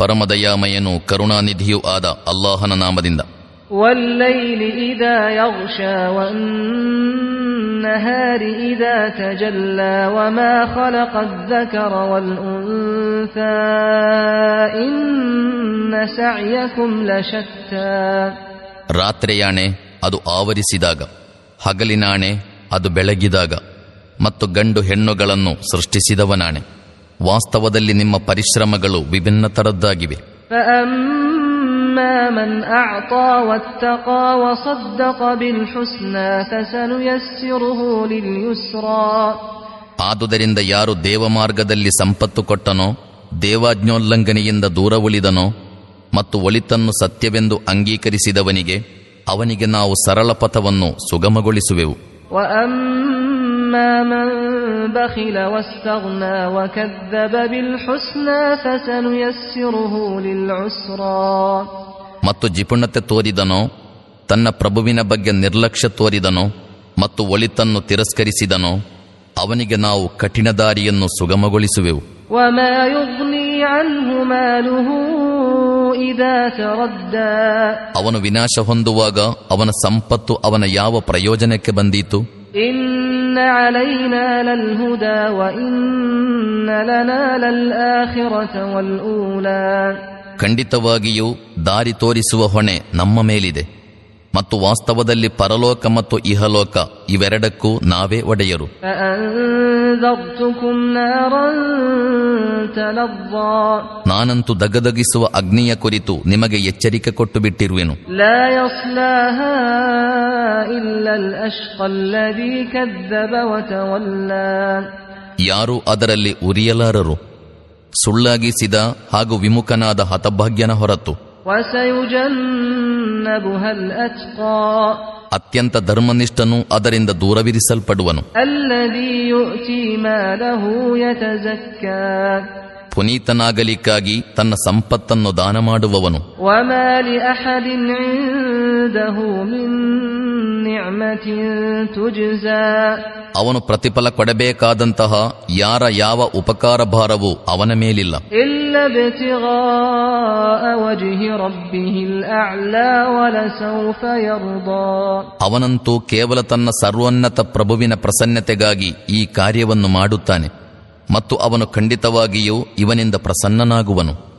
ಪರಮದಯಾಮಯನು ಕರುಣಾನಿಧಿಯೂ ಆದ ಅಲ್ಲಾಹನ ನಾಮದಿಂದ والليل إذا يغشى والنهار إذا تجلى وما خلق الذكر والأنثى إن سعيكم لشتى ರಾತ್ರಿಯಾಣೆ ಅದು ಆವರಿಸಿದಾಗ ಹಗಲಿನಾಣೆ ಅದು ಬೆಳಗಿದಾಗ ಮತ್ತು ಗಂಡು ಹೆಣ್ಣುಗಳನ್ನು ಸೃಷ್ಟಿಸಿದವನಾಣೆ. ವಾಸ್ತವದಲ್ಲಿ ನಿಮ್ಮ ಪರಿಶ್ರಮಗಳು ವಿಭಿನ್ನ ತರದ್ದಾಗಿವೆ ಆದುದರಿಂದ ಯಾರು ದೇವಮಾರ್ಗದಲ್ಲಿ ಸಂಪತ್ತು ಕೊಟ್ಟನೋ ದೇವಾಜ್ಞೋಲ್ಲಂಘನೆಯಿಂದ ದೂರ ಉಳಿದನೋ ಮತ್ತು ಒಳಿತನ್ನು ಸತ್ಯವೆಂದು ಅಂಗೀಕರಿಸಿದವನಿಗೆ ಅವನಿಗೆ ನಾವು ಸರಳ ಪಥವನ್ನು ಸುಗಮಗೊಳಿಸುವೆವು. وأما من بخل واستغنى وكذب بالحسنى فسنيسره للعسرى ಮತ್ತು ಜಿಪುಣತೆ ತೋರಿದನೋ ತನ್ನ ಪ್ರಭುವಿನ ಬಗ್ಗೆ ನಿರ್ಲಕ್ಷ್ಯ ತೋರಿದನೋ ಮತ್ತು ಒಳಿತನ್ನು ತಿರಸ್ಕರಿಸಿದನೋ ಅವನಿಗೆ ನಾವು ಕಠಿಣ ದಾರಿಯನ್ನು ಸುಗಮಗೊಳಿಸುವೆವು وما يغني عنه ماله إذا تردى ಅವನು ವಿನಾಶ ಹೊಂದುವಾಗ ಅವನ ಸಂಪತ್ತು ಅವನ ಯಾವ ಪ್ರಯೋಜನಕ್ಕೆ ಬಂದೀತು إن علينا للهدى وإن لنا للآخرة والأولى ಖಂಡಿತವಾಗಿಯೂ ದಾರಿ ತೋರಿಸುವ ಹೊಣೆ ನಮ್ಮ ಮೇಲಿದೆ ಮತ್ತು ವಾಸ್ತವದಲ್ಲಿ ಪರಲೋಕ ಮತ್ತು ಇಹಲೋಕ ಇವೆರಡಕ್ಕೂ ನಾವೇ ಒಡೆಯರು. ನಾನಂತೂ ದಗದಗಿಸುವ ಅಗ್ನಿಯ ಕುರಿತು ನಿಮಗೆ ಎಚ್ಚರಿಕೆ ಕೊಟ್ಟು ಬಿಟ್ಟಿರುವೆನು ಯಾರು ಅದರಲ್ಲಿ ಉರಿಯಲಾರರು. ಸುಳ್ಳಾಗಿಸಿದ ಹಾಗೂ ವಿಮುಖನಾದ ಹತಭಾಗ್ಯನ ಹೊರತು. ಅತ್ಯಂತ ಧರ್ಮನಿಷ್ಠನು ಅದರಿಂದ ದೂರವಿರಿಸಲ್ಪಡುವನು. ಪುನೀತನಾಗಲಿಕ್ಕಾಗಿ ತನ್ನ ಸಂಪತ್ತನ್ನು ದಾನ ಮಾಡುವವನು ಅವನು ಪ್ರತಿಫಲ ಕೊಡಬೇಕಾದಂತಹ ಯಾರ ಯಾವ ಉಪಕಾರ ಭಾರವೂ ಅವನ ಮೇಲಿಲ್ಲ. ಅವನಂತೂ ಕೇವಲ ತನ್ನ ಸರ್ವೋನ್ನತ ಪ್ರಭುವಿನ ಪ್ರಸನ್ನತೆಗಾಗಿ ಈ ಕಾರ್ಯವನ್ನು ಮಾಡುತ್ತಾನೆ ಮತ್ತು ಅವನು ಖಂಡಿತವಾಗಿಯೂ ಇವನಿಂದ ಪ್ರಸನ್ನನಾಗುವನು.